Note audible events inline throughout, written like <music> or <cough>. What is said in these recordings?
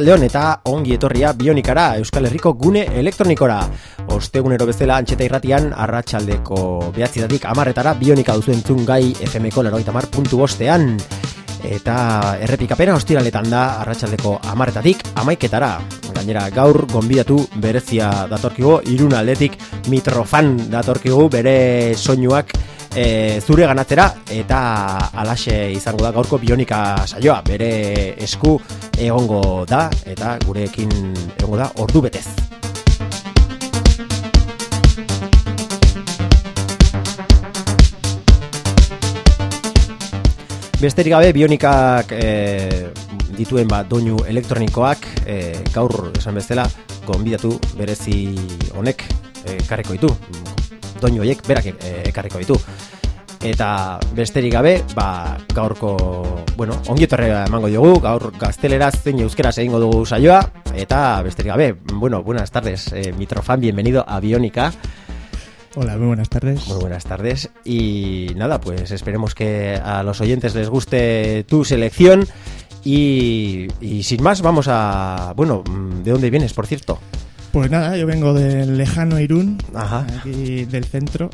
Arratxaldeon eta ongi etorria bionikara Euskal Herriko gune elektronikora. Ostegunero bezala antxeta irratian arratsaldeko behatzidatik amarretara bionika duzu entzun gai FMko leroita mar puntu bostean. Eta errepikapena ostiraletan da arratsaldeko amarretatik amaiketara. Gainera gaur gonbidatu berezia datorkigu, iruna aldetik mitrofan datorkigu bere soinuak e, zure ganatzera eta alaxe izango da gaurko bionika saioa. Bere esku egongo da eta gurekin egongo da ordu betez. Besterik gabe bionikak e, dituen ba, doinu elektronikoak e, gaur esan bezala gonbidatu berezi honek e, karreko ditu doinu horiek berak e, ekarriko ditu. Eta besterik gabe, ba, gaurko, bueno, ongi emango diogu, gaur gazteleraz zein euskeraz egingo dugu saioa, eta besterik gabe, bueno, buenas tardes, eh, Mitrofan, bienvenido a Bionica. Hola, muy buenas tardes. Muy buenas tardes. Y nada, pues esperemos que a los oyentes les guste tu selección. Y, y sin más, vamos a... Bueno, ¿de dónde vienes, por cierto? Pues nada, yo vengo del lejano Irún, aquí del centro.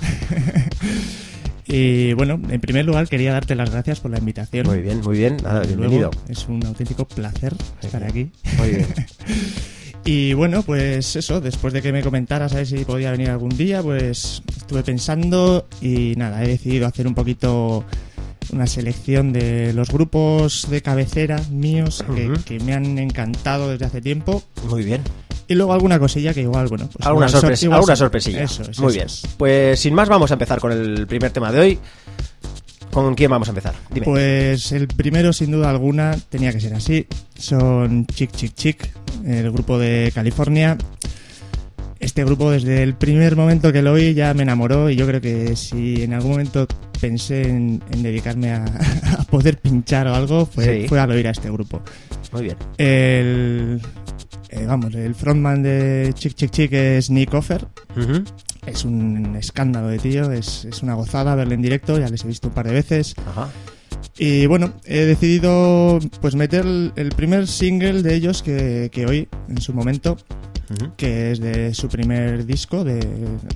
<laughs> y bueno, en primer lugar quería darte las gracias por la invitación. Muy bien, muy bien, nada, bienvenido. es un auténtico placer estar aquí. Muy bien. <laughs> y bueno, pues eso, después de que me comentaras a ver si podía venir algún día, pues estuve pensando y nada, he decidido hacer un poquito una selección de los grupos de cabecera míos que, que, me han encantado desde hace tiempo. Muy bien. Y luego alguna cosilla que igual, bueno, pues alguna, alguna sorpresilla. Eso, Muy bien. Pues sin más vamos a empezar con el primer tema de hoy. ¿Con quién vamos a empezar? Dime. Pues el primero, sin duda alguna, tenía que ser así. Son Chick Chick Chick, el grupo de California. Este grupo desde el primer momento que lo oí ya me enamoró y yo creo que si en algún momento pensé en, dedicarme <laughs> a, poder pinchar o algo, fue, fue al oír a este grupo. Muy bien. El, eh, vamos, el frontman de Chick Chick Chick es Nick Offer. Es un escándalo de tío, es, es, una gozada verle en directo, ya les he visto un par de veces. Y bueno, he decidido pues meter el, primer single de ellos que, que oí en su momento, que es de su primer disco, de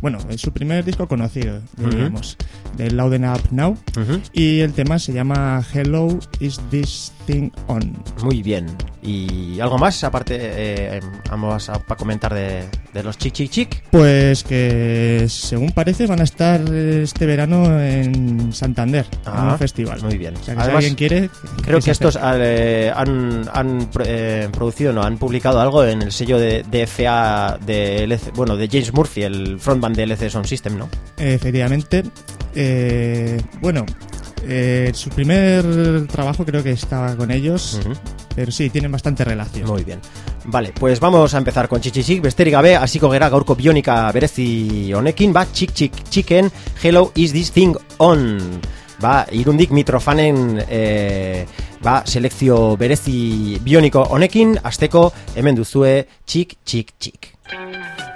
bueno, es su primer disco conocido, digamos, de Louden Up Now. Y el tema se llama Hello, Is This On? Muy bien. ¿Y algo más aparte eh, vamos a, comentar de, los Chic Chic Chic? Pues que según parece van a estar este verano en Santander, en un ah, festival. Muy bien. si alguien quiere... Creo que, estos eh, han, han eh, producido, no, han publicado algo en el sello de, DFA de bueno, de James Murphy, el frontman de LC Sound System, ¿no? Efectivamente. bueno, eh, su primer trabajo creo que estaba con ellos, pero sí, tienen bastante relación. Muy bien. Vale, pues vamos a empezar con Chichichik, besterik gabe, hasiko gera gaurko bionika berezi honekin, ba, Chick Chick Chicken, Hello, is this thing on? Ba, irundik mitrofanen eh, ba, selekzio berezi bioniko honekin, asteko hemen duzue Chick Chick Chick.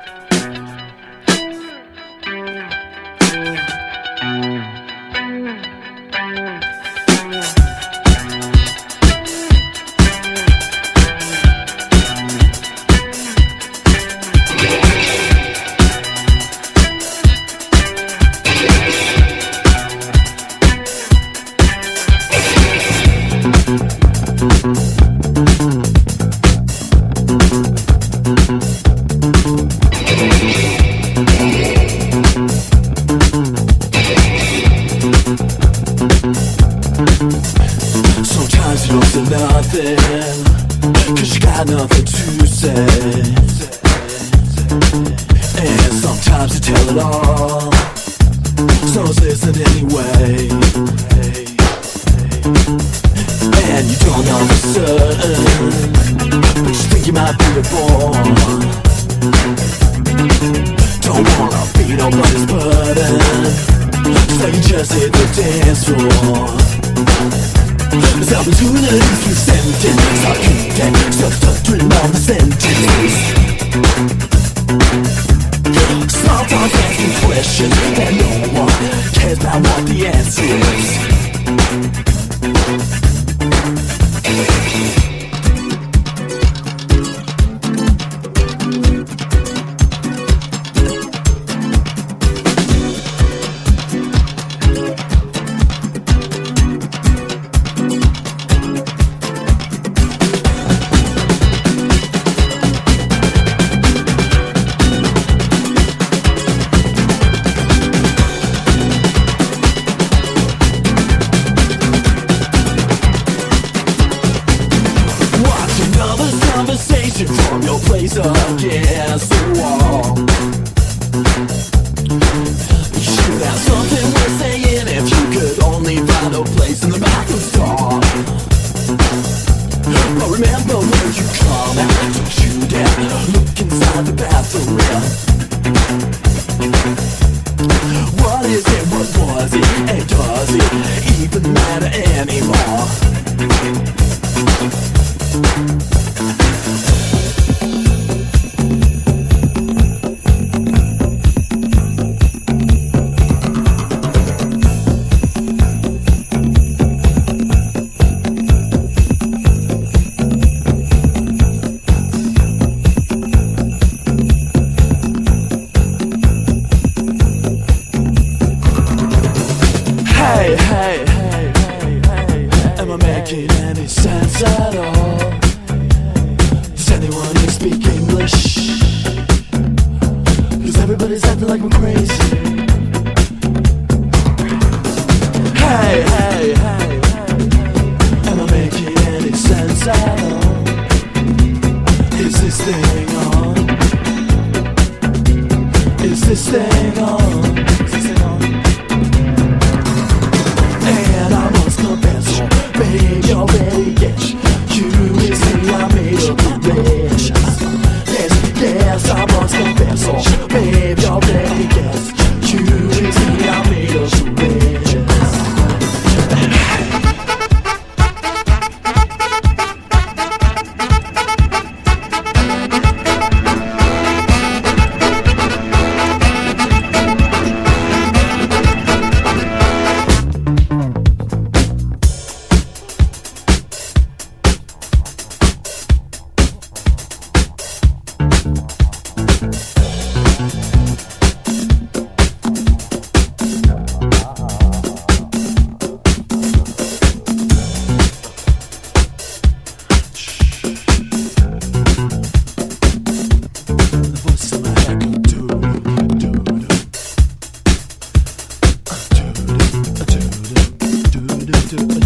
to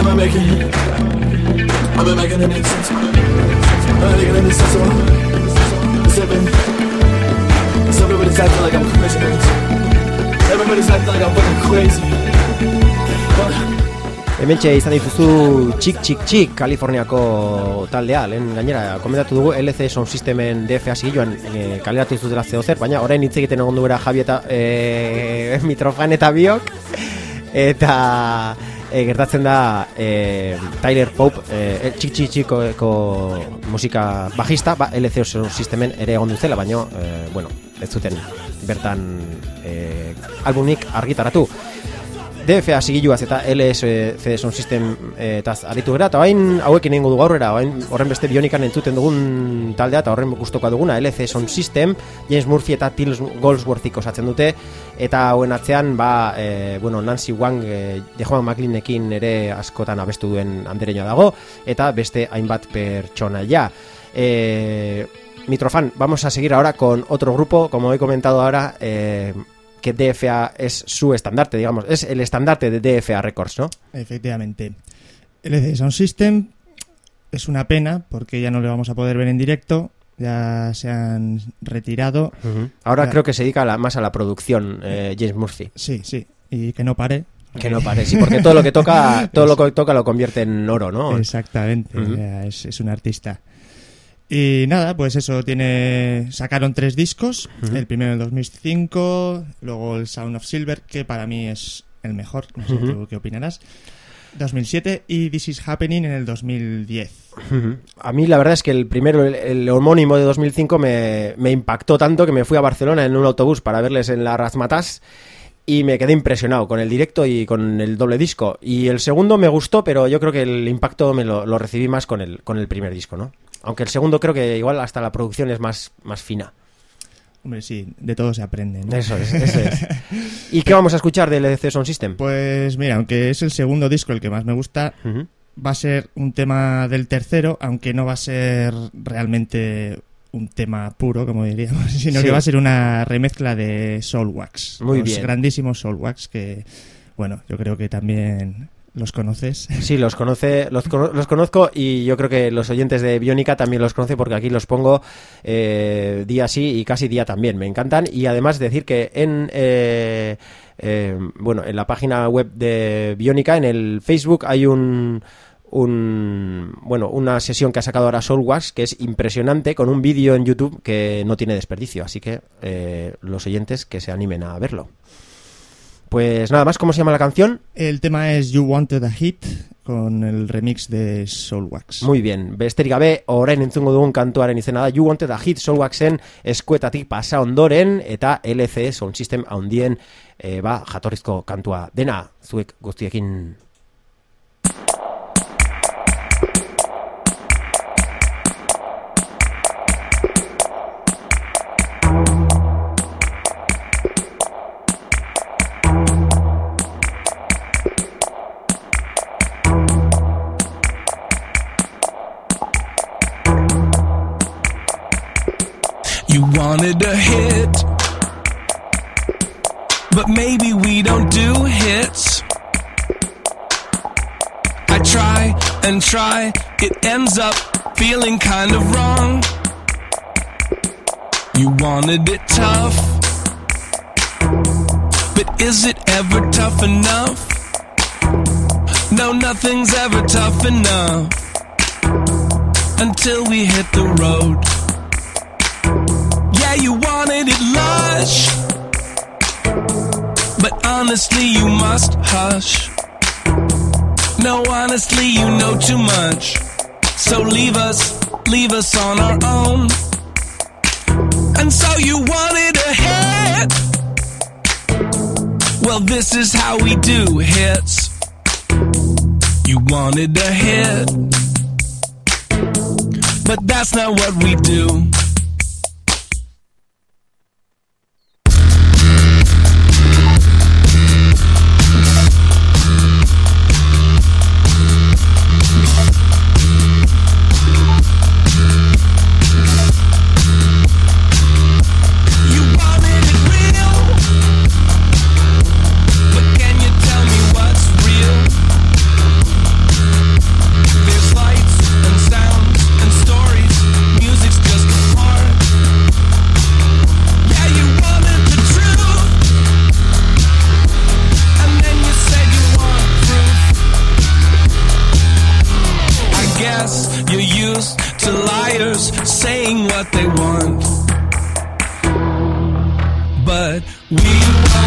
Am I making Am I making any sense? Am I making any sense at all? Everybody's acting like I'm crazy Everybody's acting like I'm fucking crazy But Hementxe izan dituzu txik txik txik Kaliforniako taldea Lehen gainera komentatu dugu LC Sound Systemen DFA sigiluan e, eh, kaleratu izuzela zeo zer Baina orain hitz egiten egon dugu era Javi eta e, <laughs> Mitrofan eta biok Eta e, gertatzen da e, Tyler Pope e, txik txik txiko musika bajista. Ba, LC sistemen ere egon duzela baina e, bueno, ez zuten bertan e, albunik argitaratu DFA sigiluaz eta LSC Sound System eh, eta aritu gara, eta hain hauekin egingo du gaurrera, hain horren beste bionikan entzuten dugun taldea, eta horren gustoka duguna, LC Sound System, James Murphy eta Till Goldsworthy osatzen dute, eta hauen atzean, ba, e, bueno, Nancy Wang, e, Jehoan McLeanekin ere askotan abestu duen andereño dago, eta beste hainbat pertsona ja. E, Mitrofan, vamos a seguir ahora con otro grupo, como he comentado ahora, eh, que DFA es su estandarte, digamos, es el estandarte de DFA Records, ¿no? Efectivamente. LC Sound System es una pena porque ya no le vamos a poder ver en directo, ya se han retirado. Ahora creo que se dedica más a la producción, eh, James Murphy. Sí, sí, y que no pare. Que no pare, sí, porque todo lo que toca, <laughs> todo lo que toca lo convierte en oro, ¿no? Exactamente, es, es un artista. Y nada, pues eso, tiene sacaron tres discos, el primero en el 2005, luego el Sound of Silver, que para mí es el mejor, no sé qué opinarás. 2007 y This Is Happening en el 2010. A mí la verdad es que el primero, el, homónimo de 2005 me, me, impactó tanto que me fui a Barcelona en un autobús para verles en la Razmataz y me quedé impresionado con el directo y con el doble disco. Y el segundo me gustó, pero yo creo que el impacto me lo, lo recibí más con el, con el primer disco, ¿no? Aunque el segundo creo que igual hasta la producción es más, más fina. Hombre, sí, de todo se aprende. Eso es, eso es. <laughs> ¿Y qué vamos a escuchar del EDC Sound System? Pues mira, aunque es el segundo disco el que más me gusta, va a ser un tema del tercero, aunque no va a ser realmente un tema puro, como diríamos, <laughs> sino que va a ser una remezcla de Soulwax. Muy los grandísimos Soulwax que, bueno, yo creo que también ¿Los conoces? <laughs> Sí, los conoce, los, los, conozco y yo creo que los oyentes de Bionica también los conocen porque aquí los pongo eh, día sí y casi día también. Me encantan y además decir que en eh, eh, bueno en la página web de Bionica, en el Facebook hay un un bueno una sesión que ha sacado ahora Soulwax que es impresionante con un vídeo en YouTube que no tiene desperdicio así que los oyentes que se animen a verlo pues nada más, ¿cómo se llama la canción? El tema es You Wanted a Hit con el remix de Soulwax. Muy bien, besterik gabe, orain entzungo dugun kantuaren izena da You Wanted a Hit Soulwaxen eskuetatik pasa ondoren eta LC Sound System haundien e, ba, jatorrizko kantua dena zuek guztiekin wanted a hit. But maybe we don't do hits. I try and try, it ends up feeling kind of wrong. You wanted it tough. But is it ever tough enough? No, nothing's ever tough enough. Until we hit the road you wanted it lush. But honestly, you must hush. No, honestly, you know too much. So leave us, leave us on our own. And so you wanted a hit. Well, this is how we do hits. You wanted a hit. But that's not what we do. what they want. But we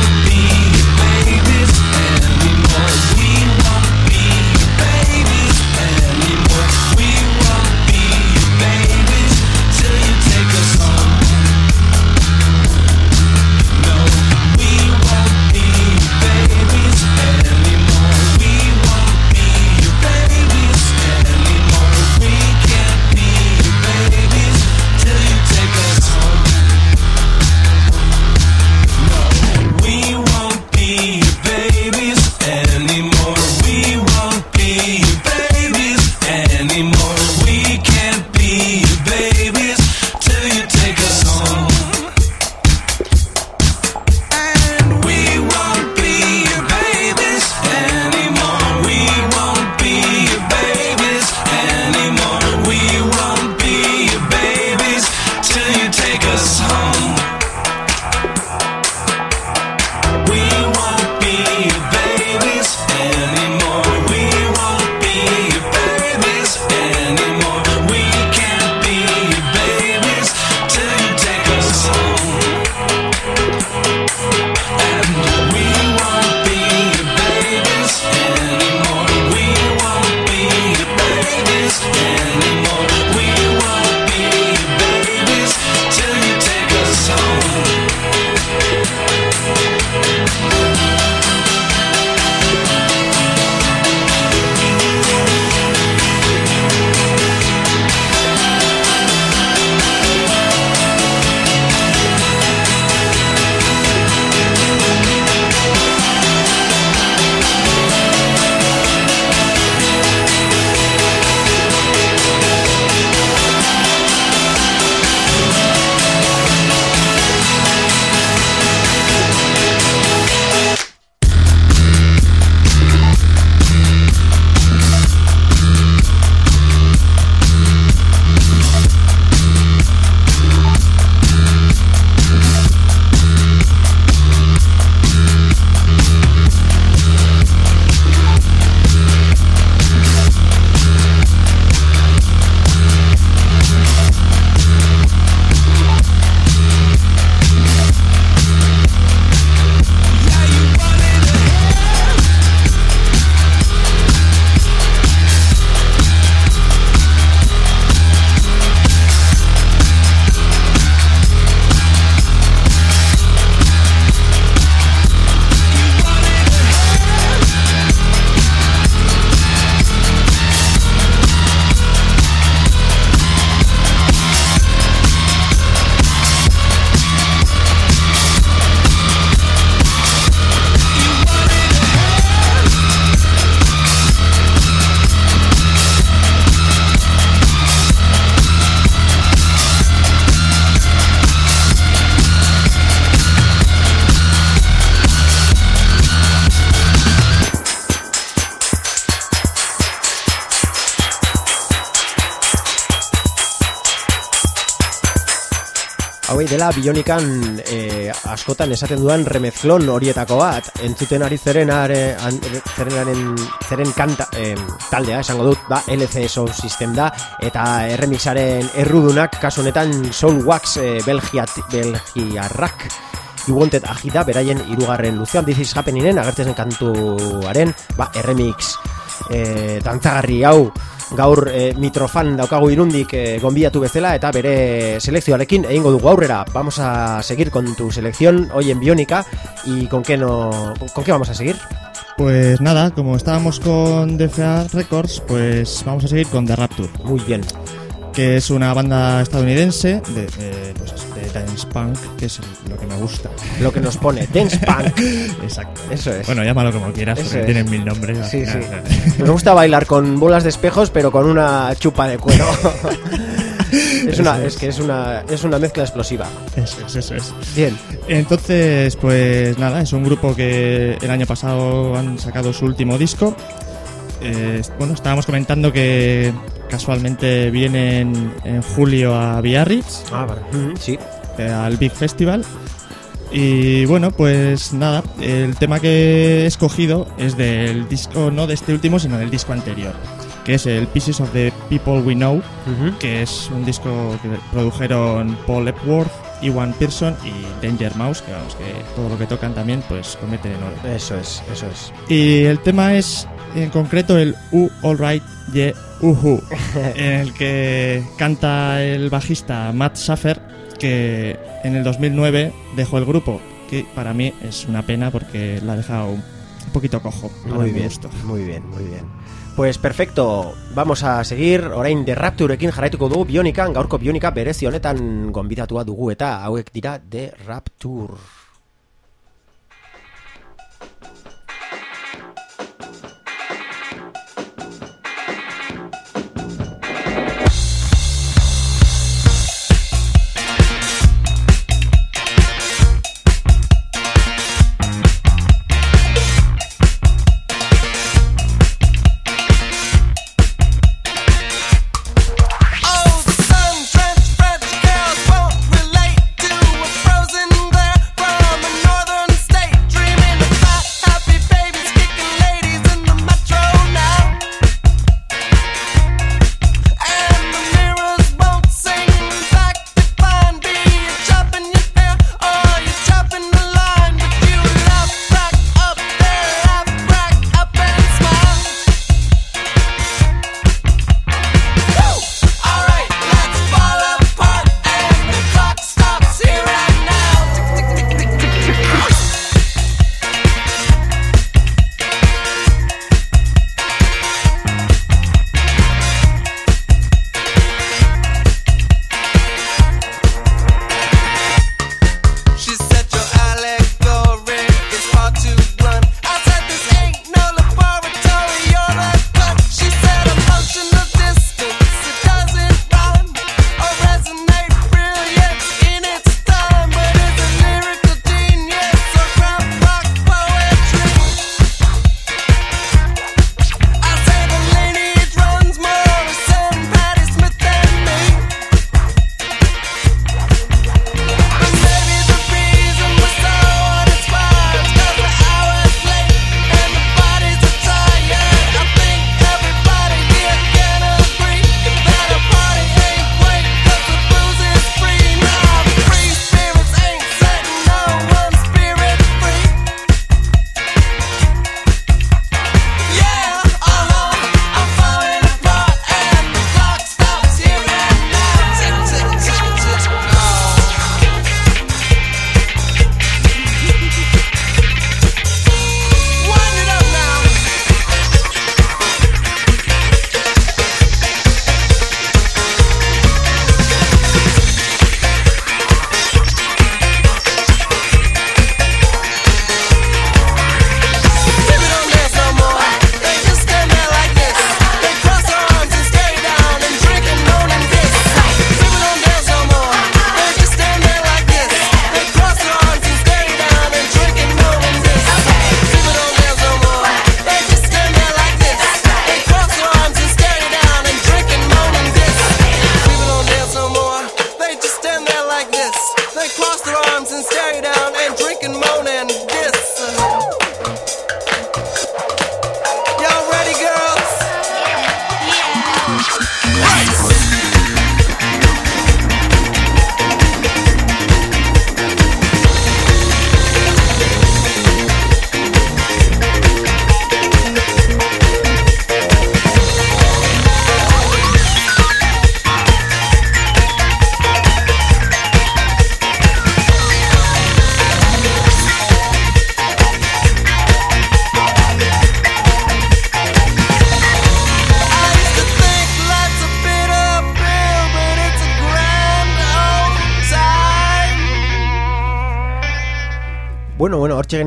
dela bionikan e, askotan esaten duan remezklon horietako bat, entzuten ari zeren are, an, zeren, zeren kanta, e, taldea, esango dut, ba, LC Soul System da, eta erremixaren errudunak, kasu honetan Soul Wax e, Belgiat, Belgiarrak, You Wanted Agida, beraien irugarren luzean, This is Happeninen, agertzen kantuaren, ba, erremix e, dantzagarri hau, gaur e, mitrofan daukagu irundik e, gonbiatu bezala eta bere selekzioarekin egingo dugu aurrera. Vamos a seguir con tu selección hoy en Bionica y con qué no con qué vamos a seguir? Pues nada, como estábamos con DFA Records, pues vamos a seguir con The Rapture. Muy bien. Que es una banda estadounidense de, pues, dance punk, que es lo que me gusta. Lo que nos pone, dance punk. <laughs> Exacto. Eso es. Bueno, llámalo como quieras, porque tienen mil nombres. Sí, sí. Me gusta bailar con bolas de espejos, pero con una chupa de cuero. <laughs> es una, es. que es una, es una mezcla explosiva. Eso es, eso es. Bien. Entonces, pues nada, es un grupo que el año pasado han sacado su último disco. Eh, bueno, estábamos comentando que casualmente vienen en julio a Biarritz. Ah, vale. Sí. Eh, al Big Festival. Y bueno, pues nada, el tema que he escogido es del disco, no de este último, sino del disco anterior, que es el Pieces of the People We Know, que es un disco que produjeron Paul Epworth, Iwan Pearson y Danger Mouse, que vamos, que todo lo que tocan también, pues cometen en oro. Eso es, eso es. Y el tema es, en concreto, el U Alright Yeah Uhu, <laughs> en el que canta el bajista Matt Schaffer que en el 2009 dejó el grupo, que para mí es una pena porque la ha dejado un poquito cojo. Muy bien, muy bien, muy bien. Pues perfecto, vamos a seguir orain de Rapturekin jarraituko dugu Bionikan, gaurko Bionika berezi honetan gonbidatua dugu eta hauek dira de Rapture.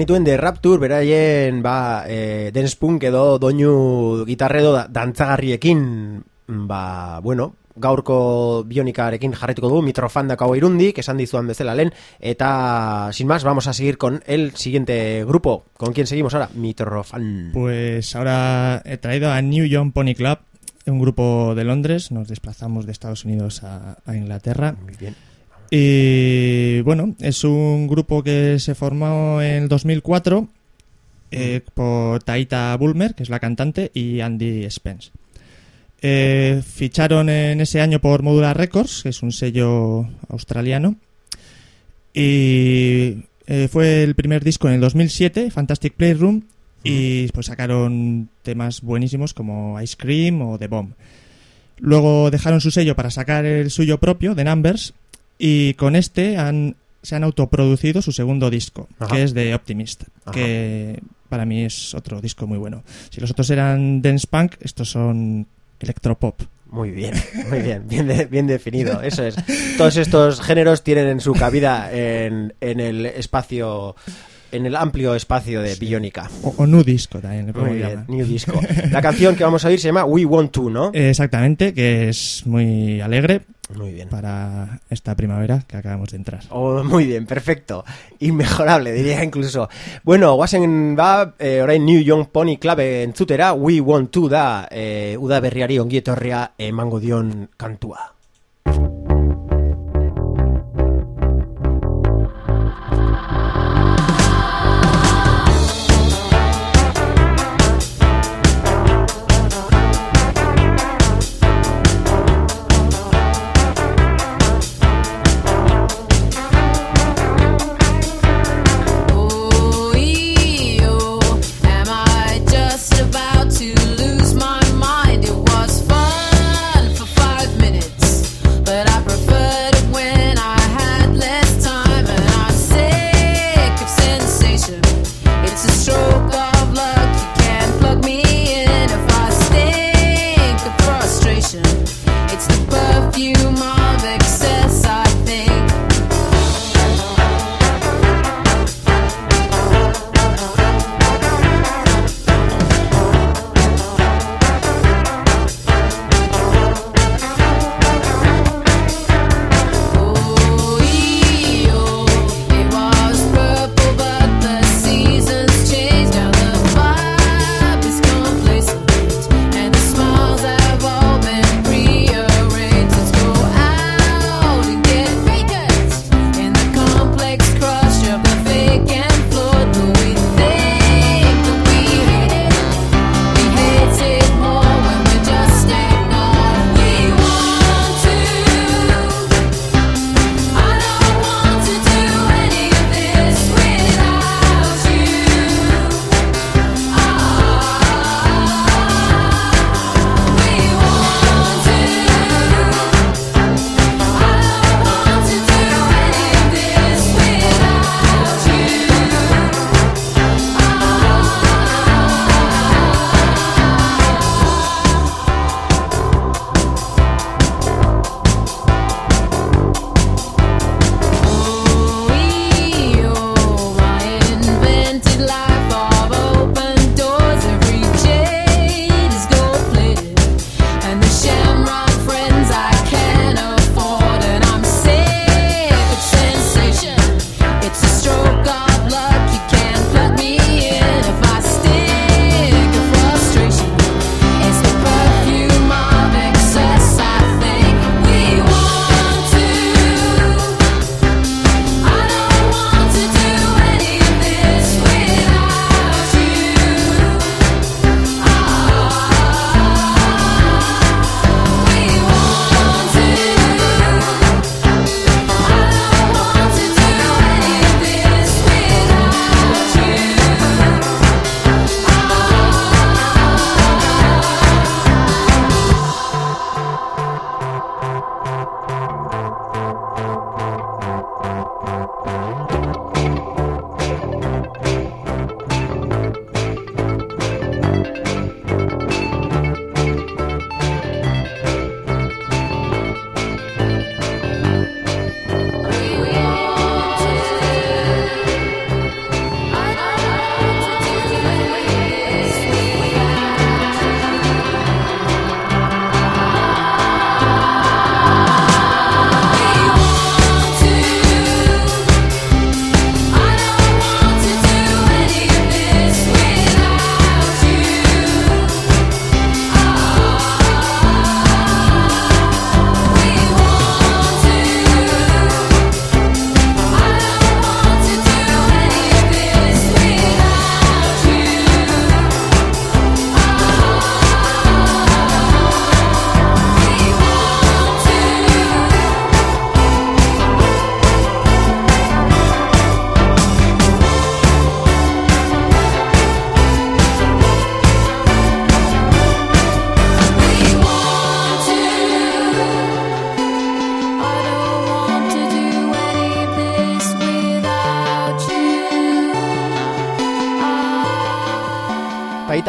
Genituen de Rapture, beraien, ba, e, dance punk edo doinu gitarredo dantzagarriekin, ba, bueno, gaurko bionikarekin jarretuko dugu mitrofandako hau irundik, esan dizuan bezala lehen, eta sin más, vamos a seguir con el siguiente grupo. ¿Con quién seguimos ahora? Mitrofan. Pues ahora he traído a New Young Pony Club, un grupo de Londres, nos desplazamos de Estados Unidos a, a Inglaterra. Muy bien. Y bueno, es un grupo que se formó en el 2004 eh, por Taita Bulmer, que es la cantante, y Andy Spence. Eh, ficharon en ese año por Modular Records, que es un sello australiano. Y eh, fue el primer disco en el 2007, Fantastic Playroom, y pues sacaron temas buenísimos como Ice Cream o The Bomb. Luego dejaron su sello para sacar el suyo propio, The Numbers, y con este han, se han autoproducido su segundo disco, Ajá. que es The Optimist, Ajá. que para mí es otro disco muy bueno. Si los otros eran dance punk, estos son electropop. Muy bien, muy bien, bien, de- bien definido, eso es. Todos estos géneros tienen en su cabida en, en el espacio, en el amplio espacio de Bionica. O, o nu disco también le Muy bien. New Disco. <laughs> La canción que vamos a oír se llama We Want To, ¿no? Eh, Exactamente, que es muy alegre Muy bien. para esta primavera que acabamos de entrar. Oh, muy bien, perfecto. Inmejorable, diría incluso. Bueno, guazen ba, e, orain New Young Pony Club entzutera, We Want To da, e, uda berriari ongietorria emango dion kantua.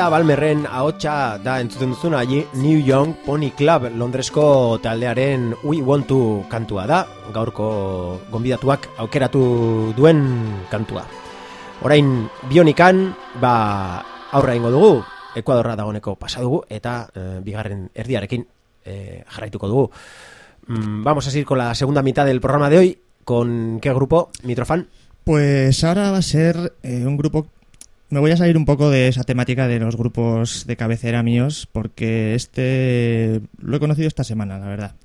Balmerren ahotsa da entzuten duzuna New Young Pony Club Londresko taldearen We Want To kantua da, gaurko gonbidatuak aukeratu duen kantua. Orain bionikan, ba, aurra ingo dugu, Ekuadorra dagoneko pasa dugu, eta eh, bigarren erdiarekin eh, jarraituko dugu. Mm, vamos a seguir con la segunda mitad del programa de hoy, ¿con qué grupo, Mitrofan? Pues ahora va a ser eh, un grupo me voy a salir un poco de esa temática de los grupos de cabecera míos, porque este lo he conocido esta semana, la verdad.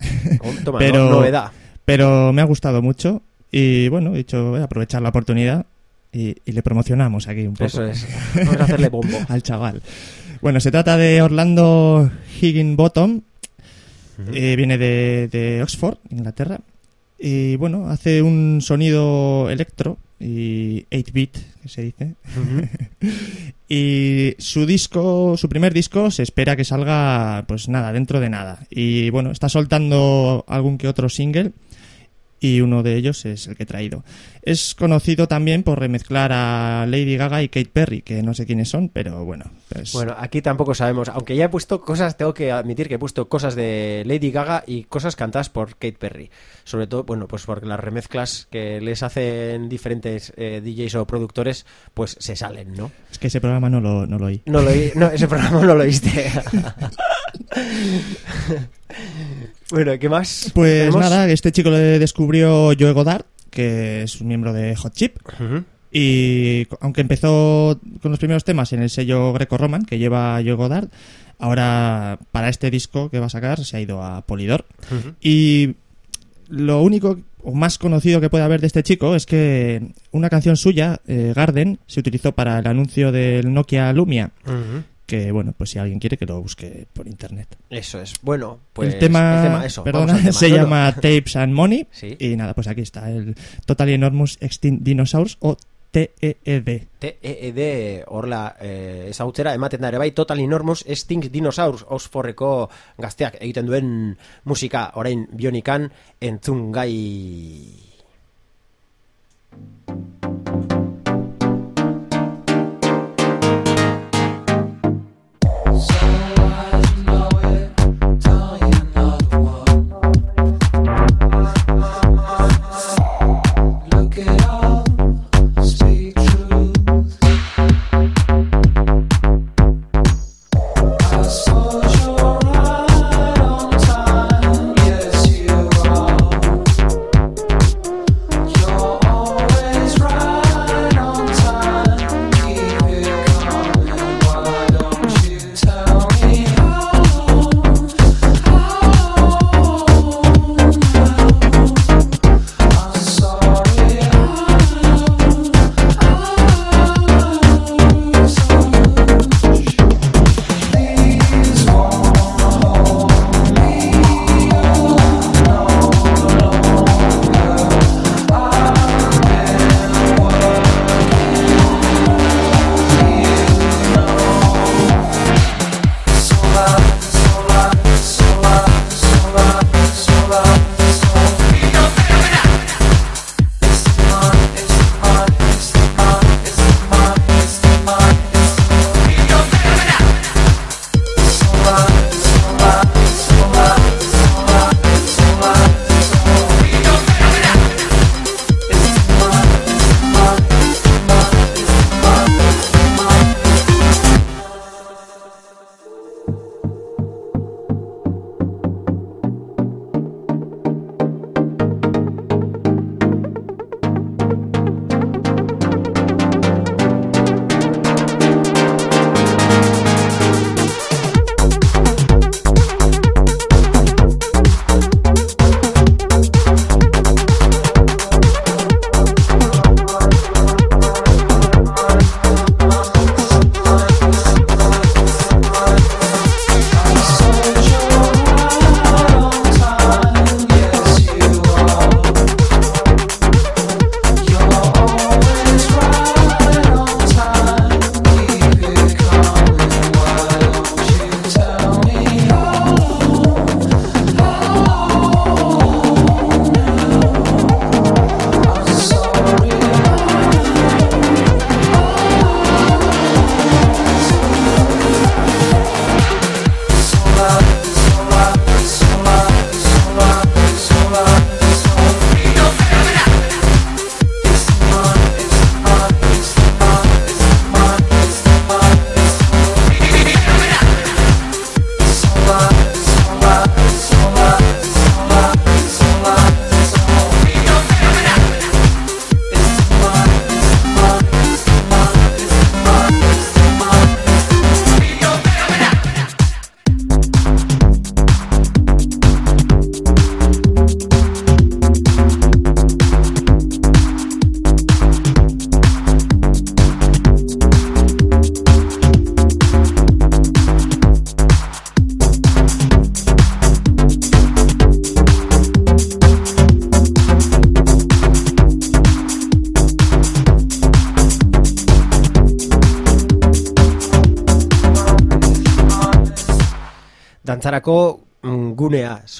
Oh, Toma, <laughs> Pero- no- novedad. Pero me ha gustado mucho y bueno, he dicho, voy a aprovechar la oportunidad y, y le promocionamos aquí un poco. Eso es. Vamos a hacerle bombo. <laughs> al chaval. Bueno, se trata de Orlando Higginbottom, eh, viene de, de Oxford, Inglaterra, y bueno, hace un sonido electro y 8-bit, que se dice. <laughs> y su disco, su primer disco, se espera que salga, pues nada, dentro de nada. Y bueno, está soltando algún que otro single y uno de ellos es el que he traído. Es conocido también por remezclar a Lady Gaga y Kate Perry, que no sé quiénes son, pero bueno, pues Bueno, aquí tampoco sabemos. Aunque ya he puesto cosas, tengo que admitir que he puesto cosas de Lady Gaga y cosas cantadas por Kate Perry. Sobre todo, bueno, pues porque las remezclas que les hacen diferentes eh, DJs o productores, pues se salen, ¿no? es que ese programa no lo, no lo oí. No lo oí- no, ese <laughs> programa no lo oíste. <laughs> <laughs> bueno, ¿qué más? Pues tenemos? nada, este chico le descubrió Joe Godard, que es un miembro de Hot Chip, y aunque empezó con los primeros temas en el sello greco-roman que lleva Joe Godard, ahora para este disco que va a sacar se ha ido a Polydor. Ujú. Y lo único o más conocido que puede haber de este chico es que una canción suya, eh, Garden, se utilizó para el anuncio del Nokia Lumia. Que bueno, pues si alguien quiere que lo busque por internet. Eso es. Bueno, pues el tema, el tema, eso, perdona, tema. <laughs> se No, no. llama Tapes and Money. <laughs> Sí. Y nada, pues aquí está, el Total Enormous Extinct Dinosaurs o E TEED. TEED horla eh, ezautzera ematen da ere bai Total Enormous Extinct Dinosaurs Oxfordeko gazteak egiten duen musika orain bionikan entzun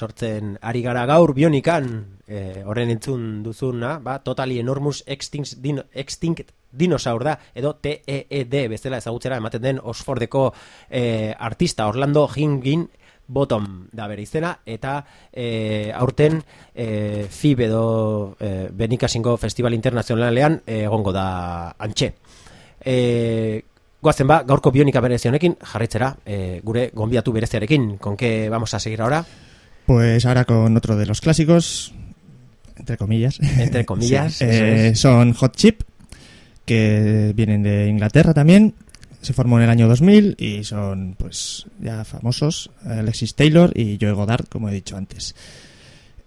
sortzen ari gara gaur bionikan eh, horren entzun duzuna, ba, Totally Enormous Extinct, Dino, Extinct Dinosaur da, edo TEED bezala ezagutzera ematen den Oxfordeko eh, artista Orlando Hingin Bottom da bere izena, eta eh, aurten eh, FIB edo eh, Benikasingo Festival Internazionalean egongo da antxe. Eh, Goazen ba, gaurko bionika berezi honekin jarritzera, eh, gure gonbiatu bereziarekin, con que vamos a seguir ahora, Pues ahora con otro de los clásicos, entre comillas. entre comillas, <laughs> Sí. Eh, es. Son Hot Chip, que vienen de Inglaterra también. Se formó en el año 2000 y son pues ya famosos, Alexis Taylor y Joe Goddard, como he dicho antes.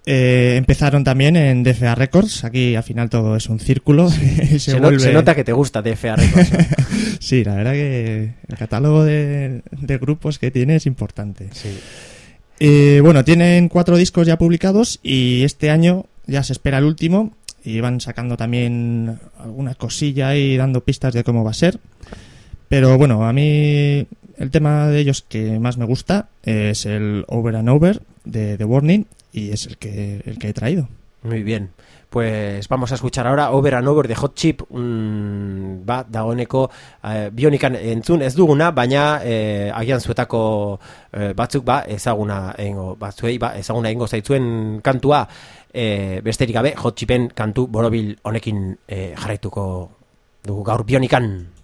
Eh, empezaron también en DFA Records, aquí al final todo es un círculo <laughs> y se, se, no- vuelve... se nota que te gusta DFA Records, ¿no? <laughs> Sí, la verdad que el catálogo de, de grupos que tiene es importante. Sí. Eh, bueno, tienen cuatro discos ya publicados y este año ya se espera el último y van sacando también alguna cosilla y dando pistas de cómo va a ser. Pero bueno, a mí el tema de ellos que más me gusta es el Over and Over de The Warning y es el que, el que he traído. Muy bien. Pues vamos a escuchar ahora Over and Over de Hot Chip un, ba, dagoeneko eh, bionikan entzun ez duguna, baina eh, agian zuetako eh, batzuk ba, ezaguna egingo, batzuei ba, ezaguna egingo zaitzuen kantua eh, besterik gabe Hot Chipen kantu borobil honekin eh, jarraituko dugu gaur bionikan.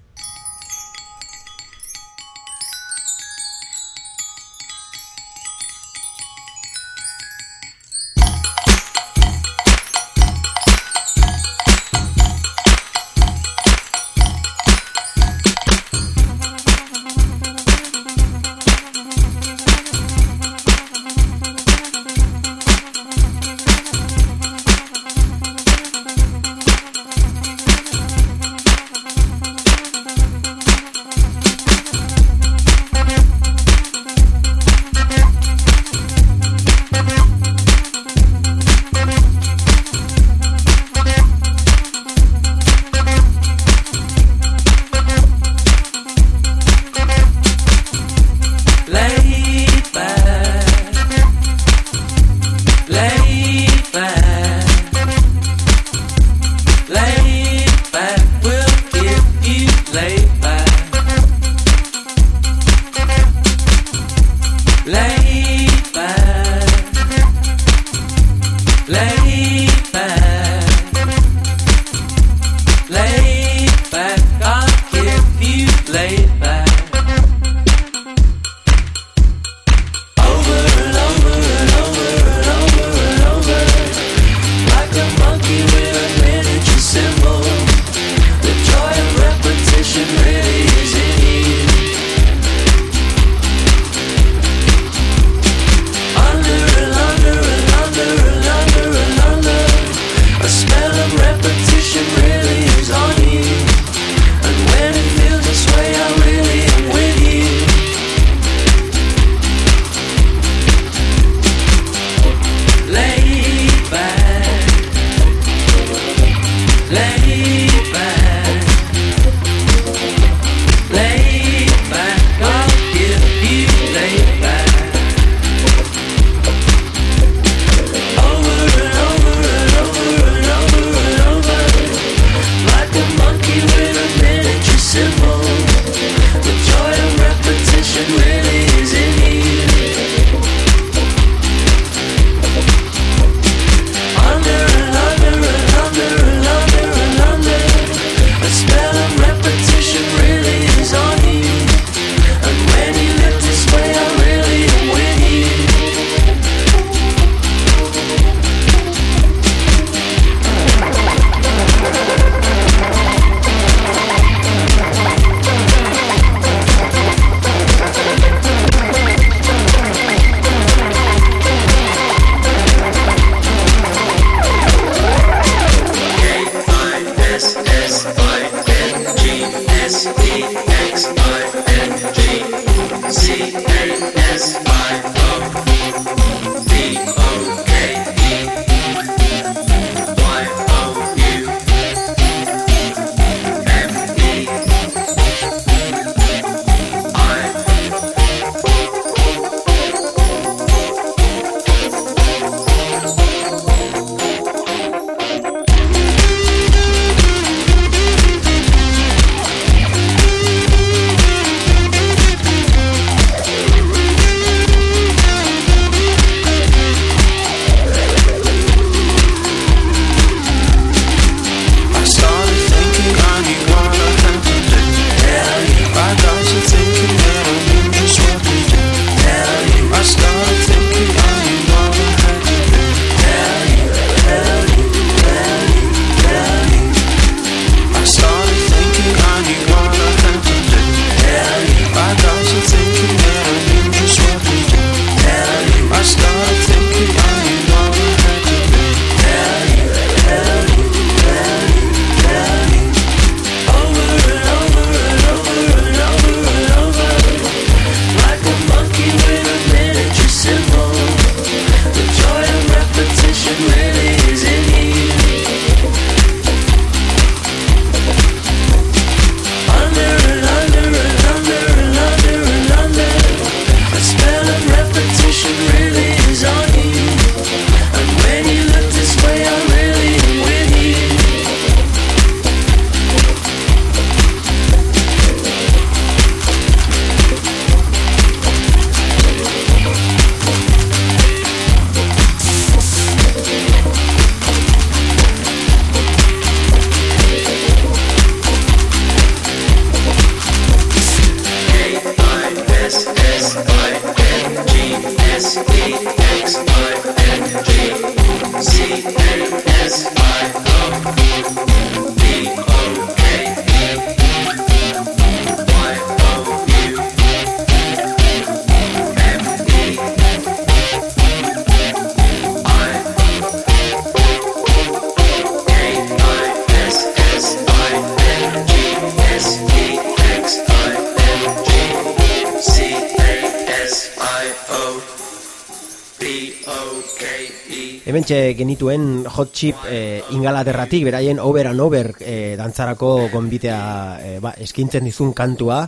Chip e, ingalaterratik, beraien over and over e, dantzarako gonbitea e, ba, eskintzen dizun kantua,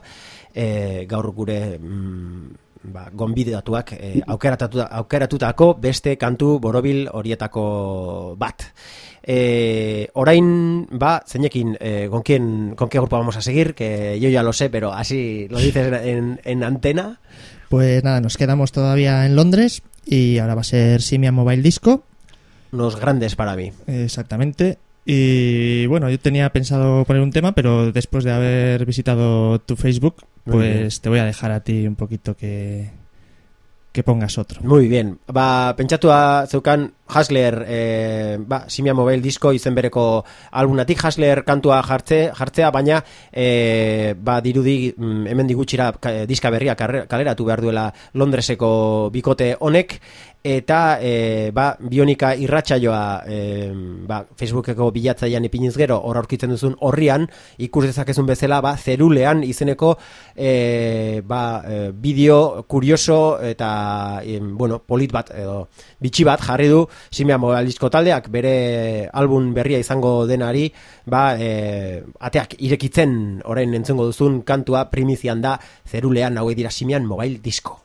e, gaur gure mm, ba, gonbidatuak e, aukeratatu, aukeratutako beste kantu borobil horietako bat. Eh, orain, ba, zeinekin, quién, con qué grupo vamos a seguir, que yo ya lo sé, pero así lo dices en, en antena. Pues nada, nos quedamos todavía en Londres y ahora va a ser Simia Mobile Disco. Unos grandes para mí. Exactamente. Y bueno, yo tenía pensado poner un tema, pero después de haber visitado tu Facebook, pues te voy a dejar a ti un poquito que, que pongas otro. Muy bien. Ba, pentsatua zeukan Hasler, e, ba, Simia Mobile Disco izen bereko albunatik Hasler kantua jartze, jartzea, baina e, ba, dirudi mm, hemen digutxira ka, diska berria kaleratu behar duela Londreseko bikote honek, eta e, ba, bionika irratsaioa e, ba, Facebookeko bilatzaian ipiniz gero hor aurkitzen duzun horrian ikus dezakezun bezala ba, zerulean izeneko e, ba, bideo kurioso eta e, bueno, polit bat edo bitxi bat jarri du Simia Mobilisco taldeak bere album berria izango denari ba, e, ateak irekitzen orain entzungo duzun kantua primizian da zerulean hauek dira Simian Mobile Disco.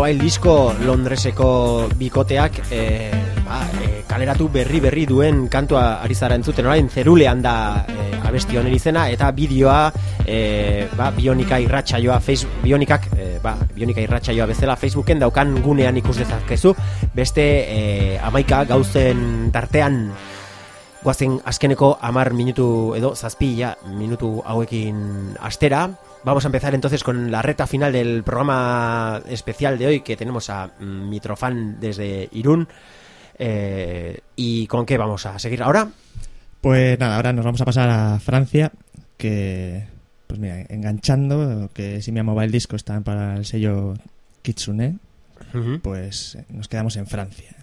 Mobile Disco Londreseko bikoteak e, ba, e, kaleratu berri berri duen kantua ari zara entzuten orain zerulean da e, abesti honen izena eta bideoa e, ba, bionika irratsaioa Facebook bionikak e, ba, bionika irratsaioa bezala Facebooken daukan gunean ikus dezakezu beste e, amaika gauzen tartean Guazen azkeneko amar minutu edo zazpila minutu hauekin astera. Vamos a empezar entonces con la recta final del programa especial de hoy que tenemos a Mitrofan desde Irún. Eh, ¿Y con qué vamos a seguir ahora? Pues nada, ahora nos vamos a pasar a Francia, que, pues mira, enganchando, que si mi Mobile Disco está para el sello Kitsune, pues eh, nos quedamos en Francia.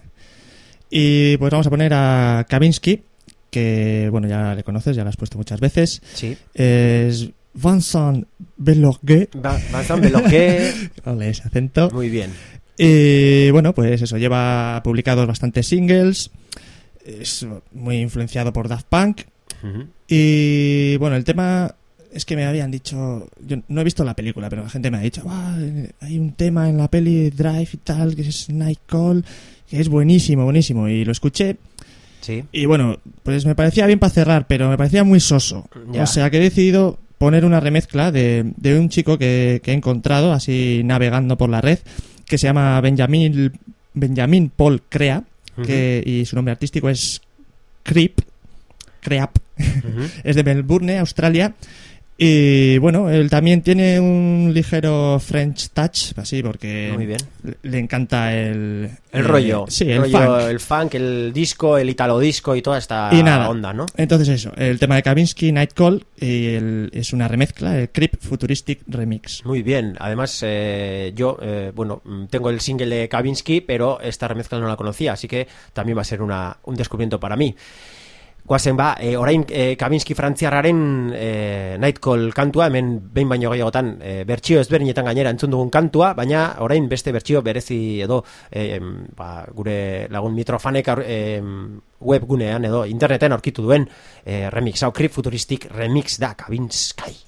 Y pues vamos a poner a Kavinsky, que bueno, ya le conoces, ya lo has puesto muchas veces. Sí. Es Vincent Belorgue, Va- Vincent Beloquet. <laughs> ole ese acento. Muy bien. Y bueno, pues eso, lleva publicados bastantes singles, es muy influenciado por Daft Punk. Y bueno, el tema es que me habían dicho, yo no he visto la película, pero la gente me ha dicho, "Ah, hay un tema en la peli Drive y tal, que es Night Call, que es buenísimo, buenísimo. Y lo escuché Sí. y bueno, pues me parecía bien para cerrar, pero me parecía muy soso. O sea que he decidido poner una remezcla de, de un chico que, que he encontrado así navegando por la red, que se llama Benjamin, Benjamin Paul Crea, que, y su nombre artístico es Creep, Creap, <laughs> es de Melbourne, Australia. Y bueno, él también tiene un ligero French touch, así, porque Muy bien. le- encanta el... El eh, rollo. Sí, el rollo, funk. el funk, el disco, el italo disco y toda esta Y nada. onda, ¿no? Entonces eso, el tema de Kavinsky, Night Call, y el- es una remezcla, el Creep Futuristic Remix. Muy bien. Además, eh, yo, eh, bueno, mm, tengo el single de Kavinsky, pero esta remezcla no la conocía, así que también va a ser una, un descubrimiento para mí. Guazen ba, e, orain e, Kavinsky frantziarraren e, Nightcall kantua, hemen behin baino gehiagotan e, bertsio ezberdinetan gainera entzun dugun kantua, baina orain beste bertsio berezi edo e, em, ba, gure lagun mitrofanek em, webgunean edo interneten aurkitu duen e, remix, hau Creep Futuristic Remix da Kavinsky.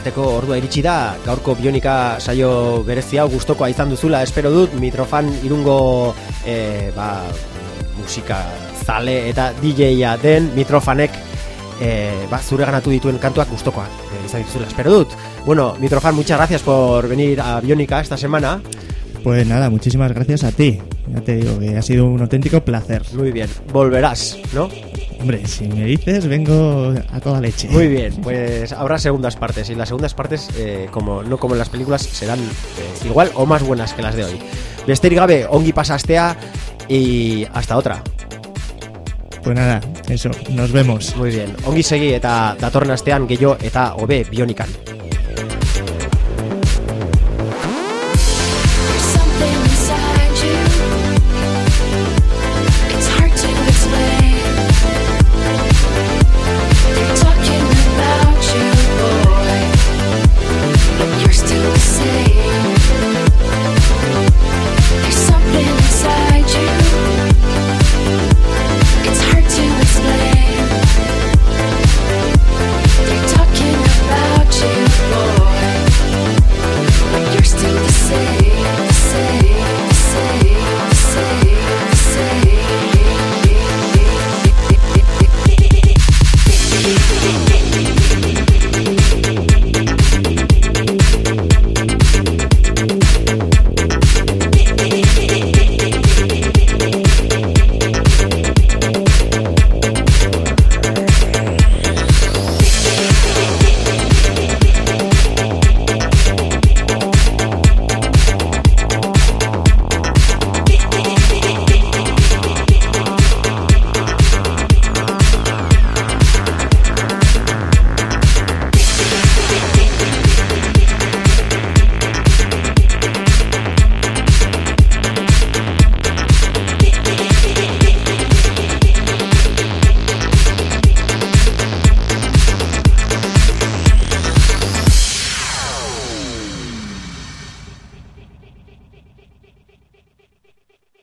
Esateko ordua iritsi da, gaurko bionika saio berezi hau gustokoa izan duzula, espero dut, mitrofan irungo e, ba, musika zale eta DJ-a den mitrofanek e, ba, zure ganatu dituen kantuak gustokoa e, izan dituzula, espero dut. Bueno, Mitrofan, muchas gracias por venir a Bionica esta semana. Pues nada, muchísimas gracias a ti. Ya te digo que ha sido un auténtico placer. Muy bien, volverás, ¿no? Hombre, si me dices, vengo a toda leche. Muy bien, pues habrá segundas partes y las segundas partes, eh, como no como en las películas, serán eh, igual o más buenas que las de hoy. Besterik gabe, ongi pasastea y hasta otra. Pues nada, eso, nos vemos. Muy bien, ongi segi eta datorren astean gehiago eta hobe bionikan.